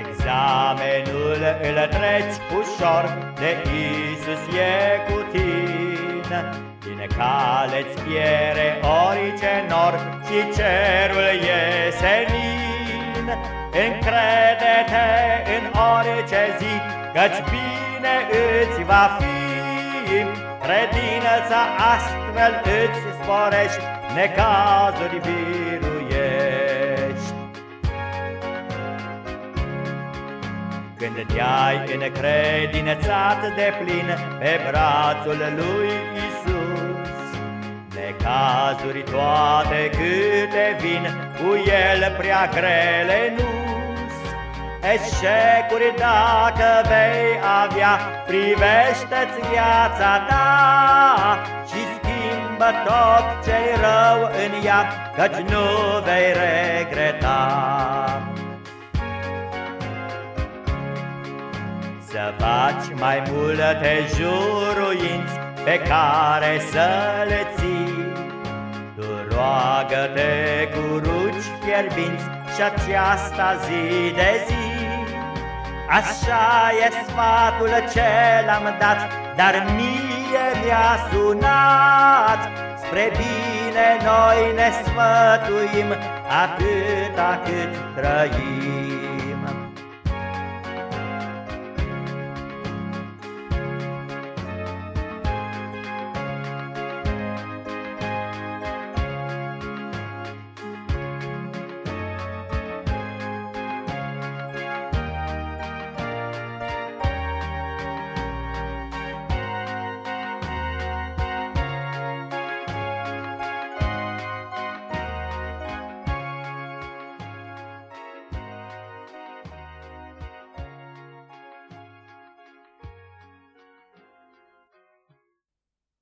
Examenul îl treci ușor, de Isus e cu tine. Din cale-ți piere orice nor și cerul e senin. Încrede-te în orice zi, căci bine îți va fi. Credința astfel îți sporești, necazuri biruiești. Când te-ai încredințat de plin pe brațul lui Isus, Necazuri toate câte vin, cu el prea grele nu Eșecuri dacă vei avea, privește-ți viața ta Și schimbă tot ce-i rău în ea, căci nu vei regreta. Să faci mai multe juruinți pe care să le ții, Tu roagă-te cu ruci fierbinți și aceasta zi de zi. Așa e sfatul ce l-am dat, dar mie mi-a sunat. Spre bine noi ne sfătuim atâta cât trăim.